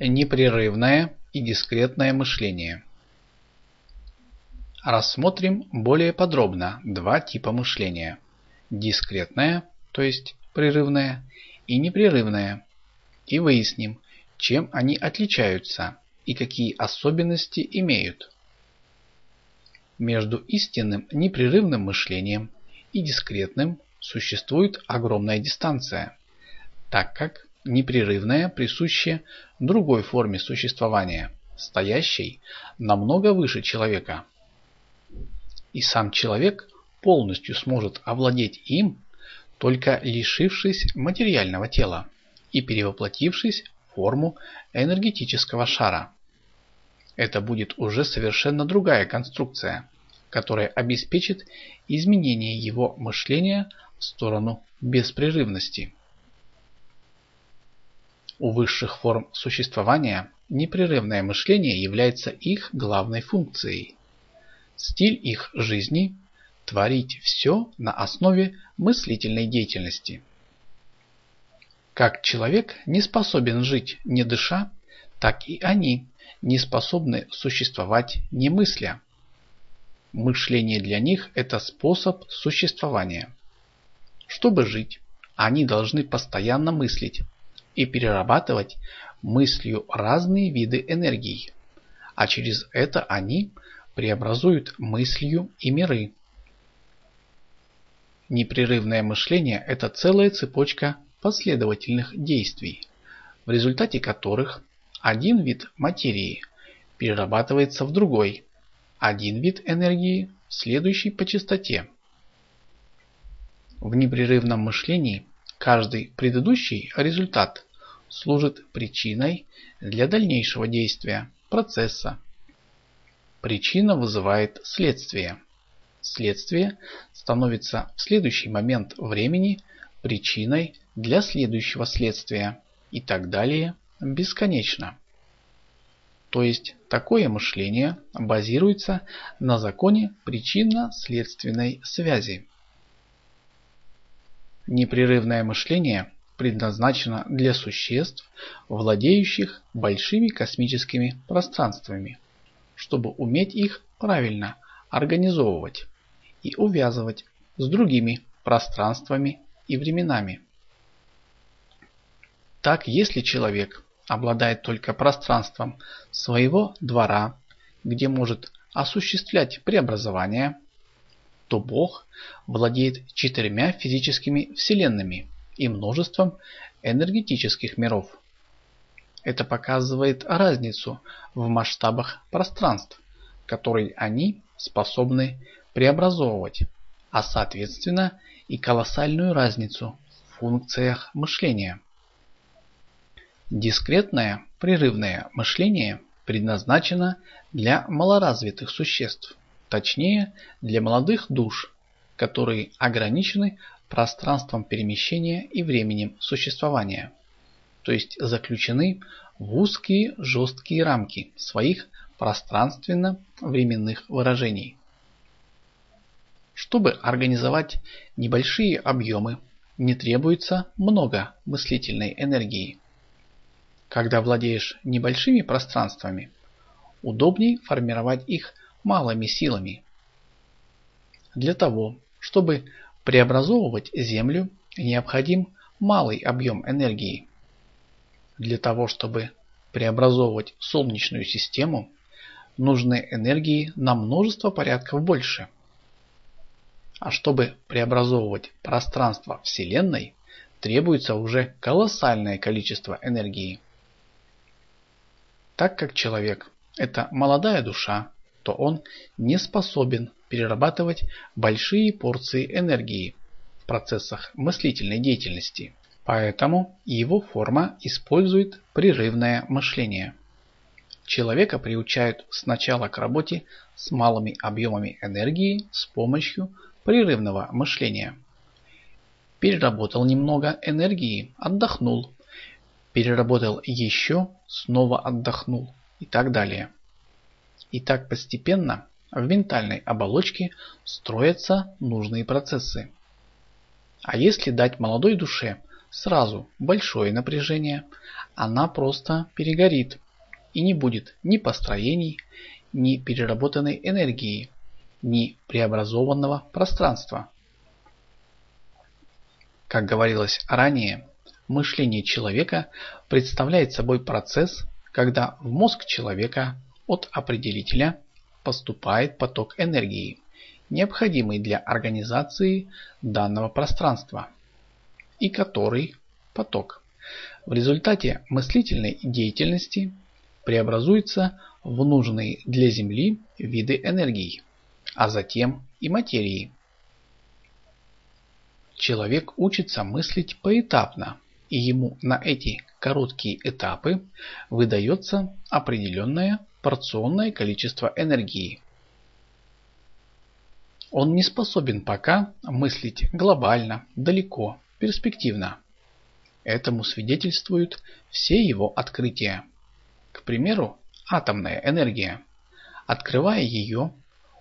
Непрерывное и дискретное мышление. Рассмотрим более подробно два типа мышления. Дискретное, то есть прерывное, и непрерывное. И выясним, чем они отличаются и какие особенности имеют. Между истинным непрерывным мышлением и дискретным существует огромная дистанция, так как непрерывное присуще другой форме существования, стоящей намного выше человека. И сам человек полностью сможет овладеть им, только лишившись материального тела и перевоплотившись в форму энергетического шара. Это будет уже совершенно другая конструкция, которая обеспечит изменение его мышления в сторону беспрерывности. У высших форм существования непрерывное мышление является их главной функцией. Стиль их жизни – творить все на основе мыслительной деятельности. Как человек не способен жить не дыша, так и они не способны существовать не мысля. Мышление для них – это способ существования. Чтобы жить, они должны постоянно мыслить, и перерабатывать мыслью разные виды энергии, а через это они преобразуют мыслью и миры. Непрерывное мышление – это целая цепочка последовательных действий, в результате которых один вид материи перерабатывается в другой, один вид энергии в следующий по частоте. В непрерывном мышлении Каждый предыдущий результат служит причиной для дальнейшего действия процесса. Причина вызывает следствие. Следствие становится в следующий момент времени причиной для следующего следствия и так далее бесконечно. То есть такое мышление базируется на законе причинно-следственной связи. Непрерывное мышление предназначено для существ, владеющих большими космическими пространствами, чтобы уметь их правильно организовывать и увязывать с другими пространствами и временами. Так, если человек обладает только пространством своего двора, где может осуществлять преобразования, то Бог владеет четырьмя физическими вселенными и множеством энергетических миров. Это показывает разницу в масштабах пространств, которые они способны преобразовывать, а соответственно и колоссальную разницу в функциях мышления. Дискретное прерывное мышление предназначено для малоразвитых существ – Точнее, для молодых душ, которые ограничены пространством перемещения и временем существования, то есть заключены в узкие жесткие рамки своих пространственно-временных выражений. Чтобы организовать небольшие объемы, не требуется много мыслительной энергии. Когда владеешь небольшими пространствами, удобней формировать их малыми силами. Для того, чтобы преобразовывать Землю, необходим малый объем энергии. Для того, чтобы преобразовывать Солнечную систему, нужны энергии на множество порядков больше. А чтобы преобразовывать пространство Вселенной, требуется уже колоссальное количество энергии. Так как человек – это молодая душа, то он не способен перерабатывать большие порции энергии в процессах мыслительной деятельности. Поэтому его форма использует прерывное мышление. Человека приучают сначала к работе с малыми объемами энергии с помощью прерывного мышления. Переработал немного энергии, отдохнул. Переработал еще, снова отдохнул и так далее. И так постепенно в ментальной оболочке строятся нужные процессы. А если дать молодой душе сразу большое напряжение, она просто перегорит и не будет ни построений, ни переработанной энергии, ни преобразованного пространства. Как говорилось ранее, мышление человека представляет собой процесс, когда в мозг человека от определителя поступает поток энергии, необходимый для организации данного пространства, и который поток в результате мыслительной деятельности преобразуется в нужные для Земли виды энергии, а затем и материи. Человек учится мыслить поэтапно, и ему на эти короткие этапы выдается определенное порционное количество энергии. Он не способен пока мыслить глобально, далеко, перспективно. Этому свидетельствуют все его открытия. К примеру, атомная энергия. Открывая ее,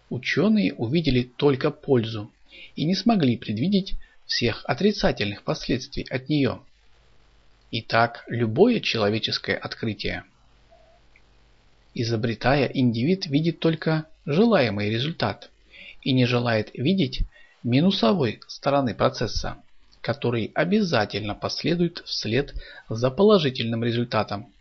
ученые увидели только пользу и не смогли предвидеть всех отрицательных последствий от нее. Итак, любое человеческое открытие. Изобретая, индивид видит только желаемый результат и не желает видеть минусовой стороны процесса, который обязательно последует вслед за положительным результатом.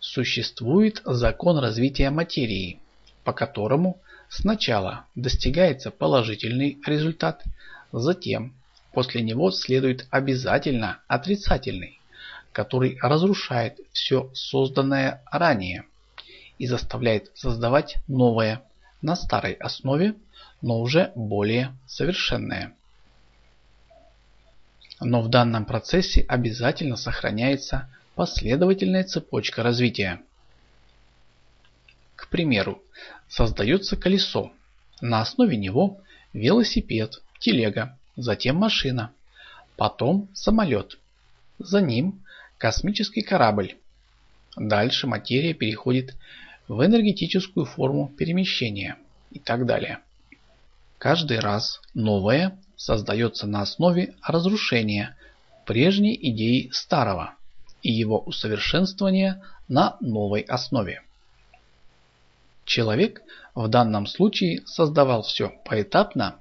Существует закон развития материи, по которому сначала достигается положительный результат, затем после него следует обязательно отрицательный, который разрушает все созданное ранее и заставляет создавать новое на старой основе, но уже более совершенное. Но в данном процессе обязательно сохраняется последовательная цепочка развития. К примеру, создается колесо. На основе него велосипед, телега, затем машина, потом самолет. За ним космический корабль. Дальше материя переходит в энергетическую форму перемещения и так далее. Каждый раз новое создается на основе разрушения прежней идеи старого и его усовершенствования на новой основе. Человек в данном случае создавал все поэтапно,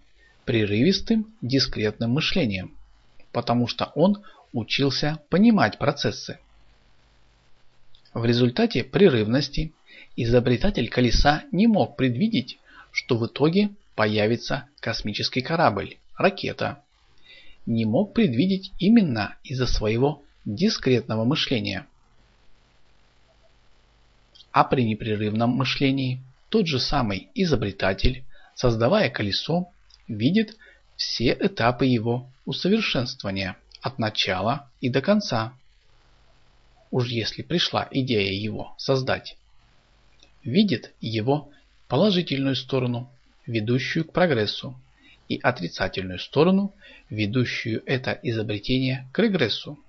прерывистым, дискретным мышлением, потому что он учился понимать процессы. В результате прерывности изобретатель колеса не мог предвидеть, что в итоге появится космический корабль, ракета. Не мог предвидеть именно из-за своего дискретного мышления. А при непрерывном мышлении тот же самый изобретатель, создавая колесо, видит все этапы его усовершенствования от начала и до конца. Уж если пришла идея его создать. Видит его положительную сторону, ведущую к прогрессу, и отрицательную сторону, ведущую это изобретение к регрессу,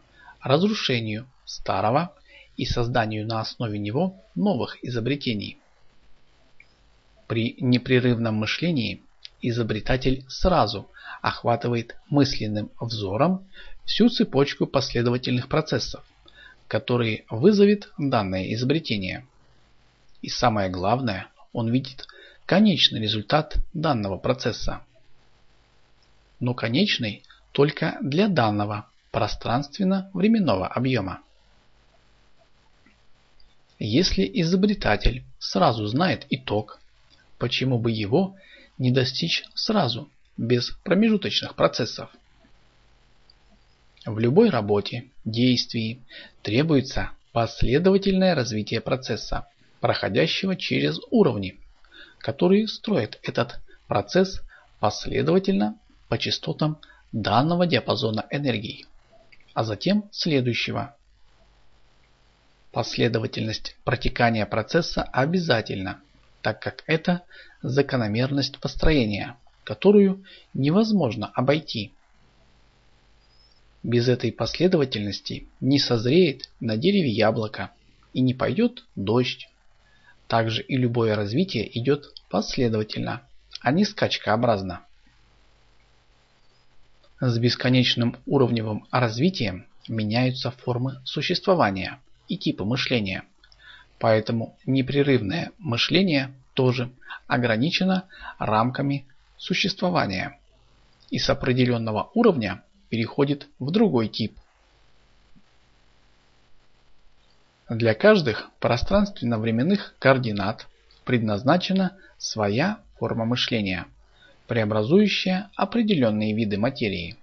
разрушению старого и созданию на основе него новых изобретений. При непрерывном мышлении изобретатель сразу охватывает мысленным взором всю цепочку последовательных процессов, которые вызовет данное изобретение. И самое главное, он видит конечный результат данного процесса. Но конечный только для данного пространственно-временного объема. Если изобретатель сразу знает итог, почему бы его не достичь сразу, без промежуточных процессов? В любой работе, действии требуется последовательное развитие процесса, проходящего через уровни, которые строят этот процесс последовательно по частотам данного диапазона энергии, а затем следующего. Последовательность протекания процесса обязательна, так как это закономерность построения, которую невозможно обойти. Без этой последовательности не созреет на дереве яблоко и не пойдет дождь. Также и любое развитие идет последовательно, а не скачкообразно. С бесконечным уровневым развитием меняются формы существования и типы мышления. Поэтому непрерывное мышление тоже ограничено рамками существования и с определенного уровня переходит в другой тип. Для каждых пространственно-временных координат предназначена своя форма мышления, преобразующая определенные виды материи.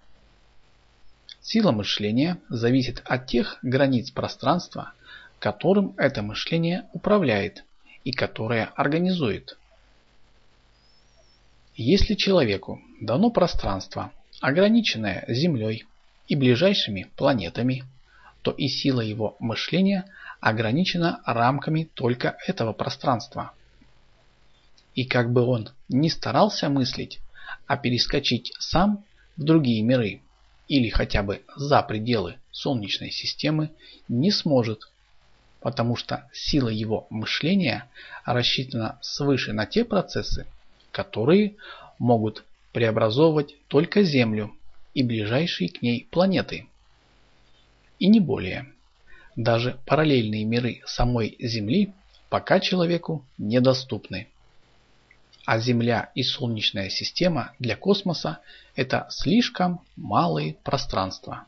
Сила мышления зависит от тех границ пространства, которым это мышление управляет и которое организует. Если человеку дано пространство, ограниченное Землей и ближайшими планетами, то и сила его мышления ограничена рамками только этого пространства. И как бы он ни старался мыслить, а перескочить сам в другие миры или хотя бы за пределы Солнечной системы не сможет, потому что сила его мышления рассчитана свыше на те процессы, которые могут преобразовывать только Землю и ближайшие к ней планеты. И не более. Даже параллельные миры самой Земли пока человеку недоступны. А Земля и Солнечная система для космоса – это слишком малые пространства.